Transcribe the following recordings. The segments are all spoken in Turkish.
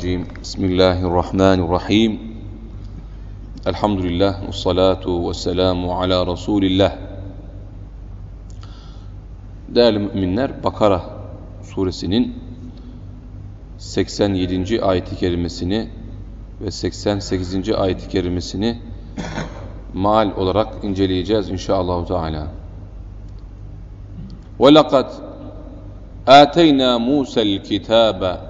الرجيم بسم الله الرحمن الرحيم الحمد لله والصلاة والسلام على رسول الله Değerli müminler Bakara suresinin 87. ayeti kerimesini ve 88. ayeti kerimesini maal olarak inceleyeceğiz inşallah Teala. وَلَقَدْ آتَيْنَا مُوسَى الْكِتَابَ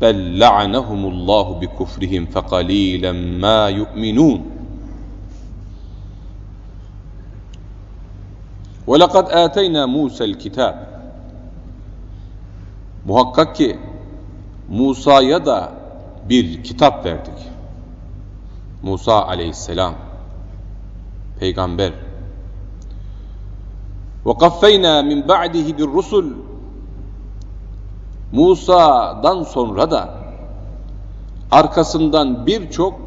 بل لعنهم الله بكفرهم فقليلا ما يؤمنون وَلَقَدْ آتَيْنَا مُوسَى الْكِتَابِ Muhakkak ki Musa'ya da bir kitap verdik. Musa aleyhisselam, peygamber. وَقَفَّيْنَا مِنْ بَعْدِهِ بِالرُّسُلِ Musa'dan sonra da arkasından birçok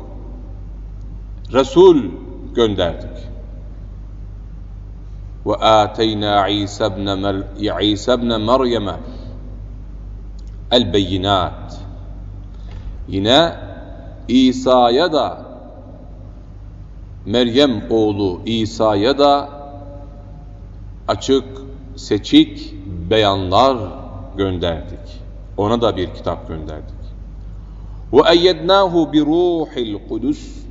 Resul gönderdik. Ve ateyna İsa ibn Meryem'e el beyinat. Yine İsa'ya da Meryem oğlu İsa'ya da açık, seçik beyanlar gönderdik. Ona da bir kitap gönderdik. Ve eyyednahu bi ruhil kudüs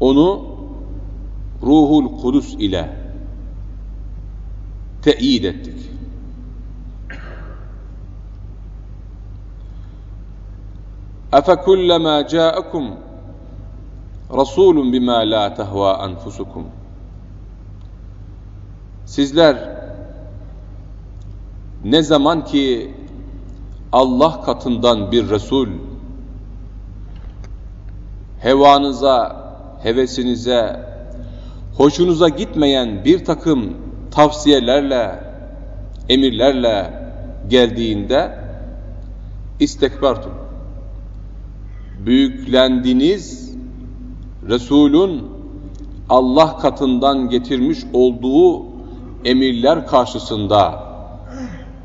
onu ruhul kudüs ile teyit ettik. اَفَكُلَّمَا جَاءَكُمْ رَسُولٌ بِمَا لَا تَهْوَى أَنْفُسُكُمْ Sizler ne zaman ki Allah katından bir Resul hevanıza, hevesinize, hoşunuza gitmeyen bir takım tavsiyelerle, emirlerle geldiğinde istekbartum. Büyüklendiniz, Resul'ün Allah katından getirmiş olduğu emirler karşısında,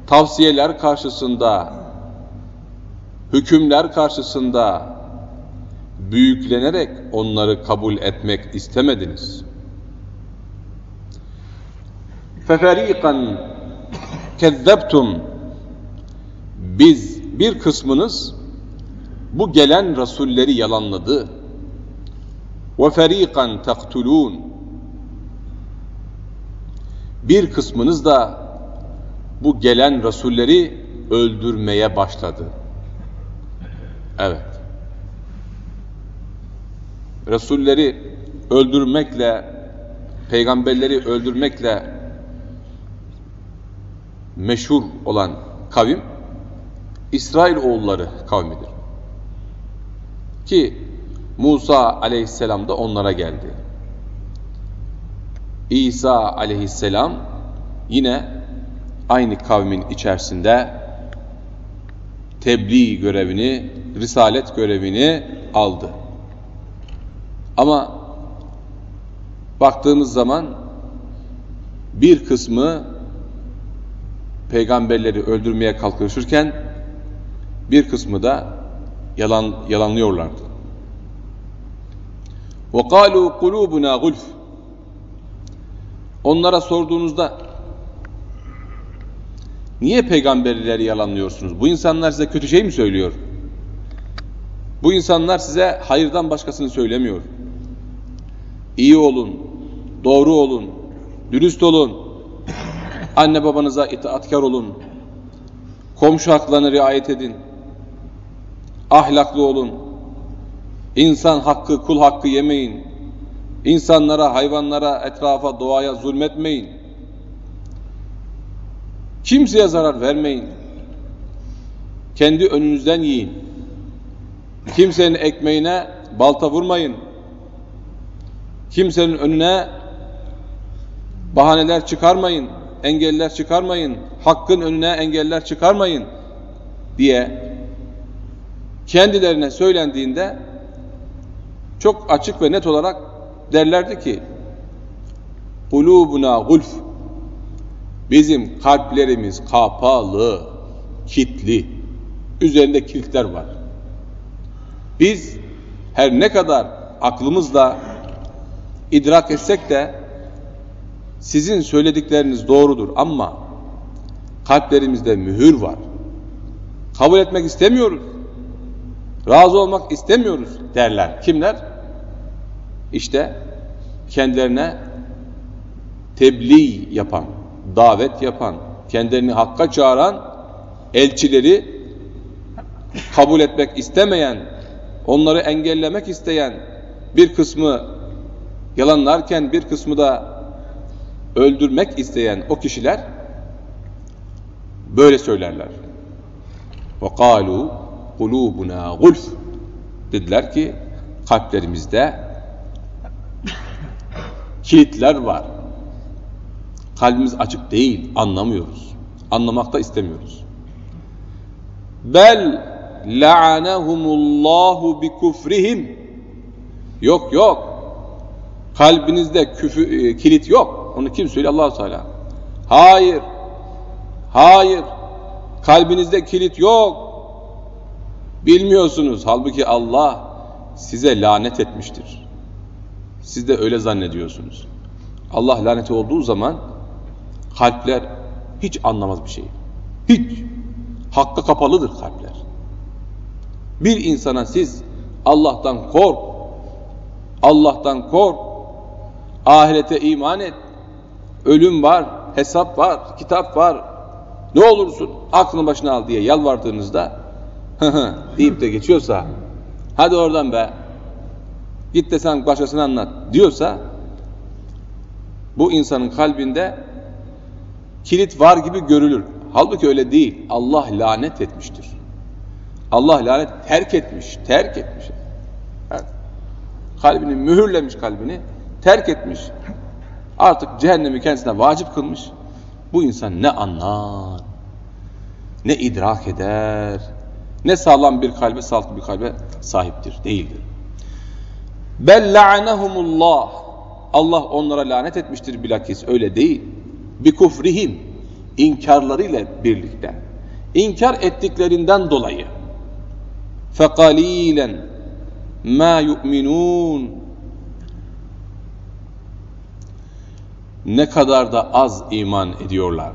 tavsiyeler karşısında, hükümler karşısında büyüklenerek onları kabul etmek istemediniz. فَفَر۪يقًا كَذَّبْتُمْ Biz bir kısmınız bu gelen rasulleri yalanladı. وَفَر۪يقًا تَقْتُلُونَ Bir kısmınız da bu gelen rasulleri öldürmeye başladı. Evet. Resulleri öldürmekle, peygamberleri öldürmekle meşhur olan kavim İsrail oğulları kavmidir. Ki Musa aleyhisselam da onlara geldi. İsa aleyhisselam yine aynı kavmin içerisinde tebliğ görevini, risalet görevini aldı. Ama baktığımız zaman bir kısmı peygamberleri öldürmeye kalkışırken bir kısmı da yalan yalanlıyorlardı. وَقَالُوا قُلُوبُنَا غُلْفٌ Onlara sorduğunuzda niye peygamberleri yalanlıyorsunuz? Bu insanlar size kötü şey mi söylüyor? Bu insanlar size hayırdan başkasını söylemiyor. İyi olun, doğru olun, dürüst olun, anne babanıza itaatkar olun, komşu haklarına riayet edin, ahlaklı olun, insan hakkı, kul hakkı yemeyin, insanlara, hayvanlara, etrafa, doğaya zulmetmeyin, kimseye zarar vermeyin, kendi önünüzden yiyin, Kimsenin ekmeğine balta vurmayın. Kimsenin önüne bahaneler çıkarmayın, engeller çıkarmayın, hakkın önüne engeller çıkarmayın diye kendilerine söylendiğinde çok açık ve net olarak derlerdi ki kulubuna gulf bizim kalplerimiz kapalı, kitli, üzerinde kilitler var. Biz her ne kadar aklımızla idrak etsek de sizin söyledikleriniz doğrudur ama kalplerimizde mühür var. Kabul etmek istemiyoruz. Razı olmak istemiyoruz derler. Kimler? İşte kendilerine tebliğ yapan, davet yapan, kendilerini hakka çağıran elçileri kabul etmek istemeyen, onları engellemek isteyen bir kısmı yalanlarken bir kısmı da öldürmek isteyen o kişiler böyle söylerler. وَقَالُوا قُلُوبُنَا غُلْفٌ Dediler ki kalplerimizde kilitler var. Kalbimiz açık değil, anlamıyoruz. Anlamak da istemiyoruz. Bel la'anehumullahu bi kufrihim. Yok yok. Kalbinizde küfü, e, kilit yok. Onu kim söylüyor? Allah Teala. Hayır. Hayır. Kalbinizde kilit yok. Bilmiyorsunuz. Halbuki Allah size lanet etmiştir. Siz de öyle zannediyorsunuz. Allah laneti olduğu zaman kalpler hiç anlamaz bir şey. Hiç. Hakka kapalıdır kalpler. Bir insana siz Allah'tan kork, Allah'tan kork, ahirete iman et, ölüm var, hesap var, kitap var, ne olursun aklını başına al diye yalvardığınızda deyip de geçiyorsa hadi oradan be git de sen başkasına anlat diyorsa bu insanın kalbinde kilit var gibi görülür. Halbuki öyle değil. Allah lanet etmiştir. Allah lanet terk etmiş, terk etmiş. Kalbini mühürlemiş kalbini, terk etmiş. Artık cehennemi kendisine vacip kılmış. Bu insan ne anlar, ne idrak eder, ne sağlam bir kalbe, sağlıklı bir kalbe sahiptir, değildir. Bel la'anehumullah. Allah onlara lanet etmiştir bilakis öyle değil bi kufrihim inkarlarıyla birlikte inkar ettiklerinden dolayı fekalilen ma yu'minun ne kadar da az iman ediyorlar.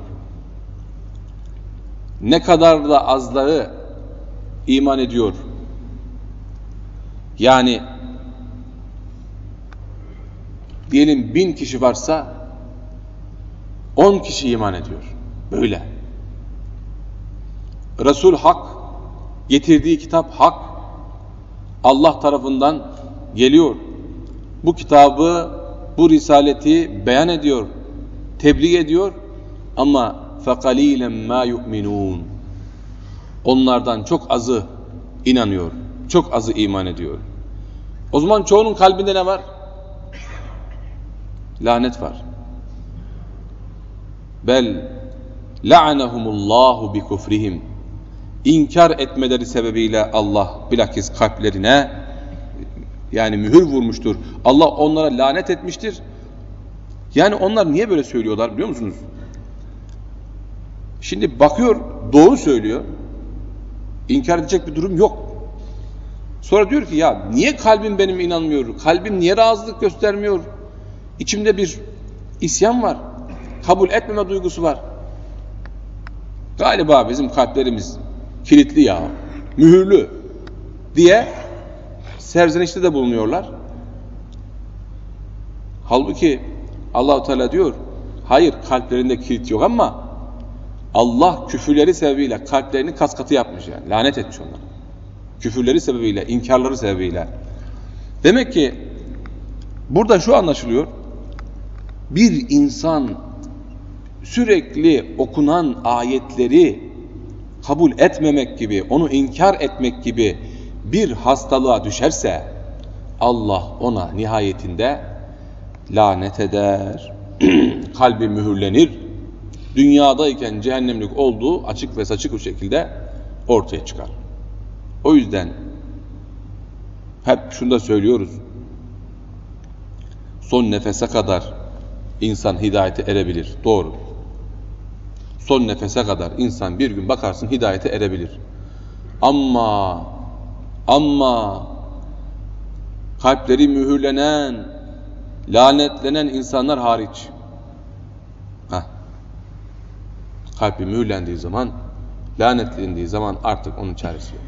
Ne kadar da azları iman ediyor. Yani diyelim bin kişi varsa on kişi iman ediyor. Böyle. Resul hak, getirdiği kitap hak, Allah tarafından geliyor. Bu kitabı, bu risaleti beyan ediyor, tebliğ ediyor ama فَقَلِيلًا مَا يُؤْمِنُونَ Onlardan çok azı inanıyor, çok azı iman ediyor. O zaman çoğunun kalbinde ne var? Lanet var. Bel la'anehumullahu bi kufrihim. İnkar etmeleri sebebiyle Allah bilakis kalplerine yani mühür vurmuştur. Allah onlara lanet etmiştir. Yani onlar niye böyle söylüyorlar biliyor musunuz? Şimdi bakıyor doğru söylüyor. İnkar edecek bir durum yok. Sonra diyor ki ya niye kalbim benim inanmıyor? Kalbim niye razılık göstermiyor? İçimde bir isyan var. Kabul etmeme duygusu var. Galiba bizim kalplerimiz kilitli ya, mühürlü diye serzenişte de bulunuyorlar. Halbuki Allahu Teala diyor, hayır kalplerinde kilit yok ama Allah küfürleri sebebiyle kalplerini kas katı yapmış yani. Lanet etmiş onları. Küfürleri sebebiyle, inkarları sebebiyle. Demek ki burada şu anlaşılıyor. Bir insan sürekli okunan ayetleri kabul etmemek gibi, onu inkar etmek gibi bir hastalığa düşerse Allah ona nihayetinde lanet eder. Kalbi mühürlenir. Dünyadayken cehennemlik olduğu açık ve saçık bir şekilde ortaya çıkar. O yüzden hep şunu da söylüyoruz. Son nefese kadar insan hidayete erebilir. Doğru. Son nefese kadar insan bir gün bakarsın hidayete erebilir. Ama ama kalpleri mühürlenen, lanetlenen insanlar hariç. Heh. Kalbi mühürlendiği zaman, lanetlendiği zaman artık onun çaresi yok.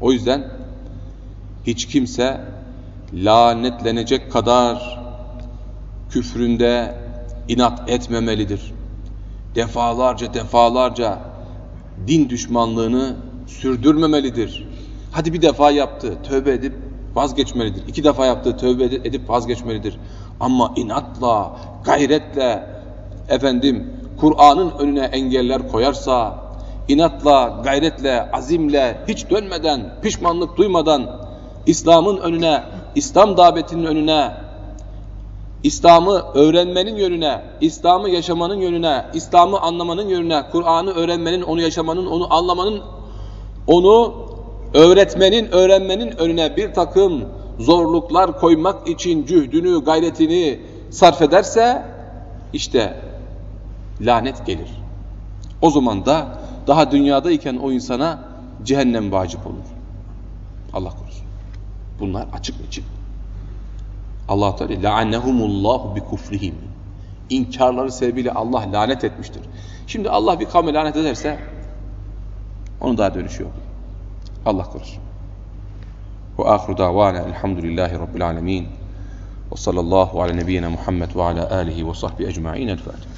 O yüzden hiç kimse lanetlenecek kadar küfründe inat etmemelidir. Defalarca defalarca din düşmanlığını sürdürmemelidir. Hadi bir defa yaptı, tövbe edip vazgeçmelidir. İki defa yaptı, tövbe edip vazgeçmelidir. Ama inatla, gayretle, efendim, Kur'an'ın önüne engeller koyarsa, inatla, gayretle, azimle, hiç dönmeden, pişmanlık duymadan, İslam'ın önüne, İslam davetinin önüne, İslam'ı öğrenmenin yönüne, İslam'ı yaşamanın yönüne, İslam'ı anlamanın yönüne, Kur'an'ı öğrenmenin, onu yaşamanın, onu anlamanın, onu öğretmenin, öğrenmenin önüne bir takım zorluklar koymak için cühdünü, gayretini sarf ederse, işte lanet gelir. O zaman da daha dünyadayken o insana cehennem vacip olur. Allah korusun. Bunlar açık açık. Allah Teala la'annehumullahu bi kufrihim. İnkarları sebebiyle Allah lanet etmiştir. Şimdi Allah bir kavme lanet ederse onun daha dönüşü yok. Allah korusun. Ve ahiru davana elhamdülillahi rabbil alemin. Ve sallallahu ala nebiyyina Muhammed ve ala alihi ve sahbihi ecma'in. El Fatiha.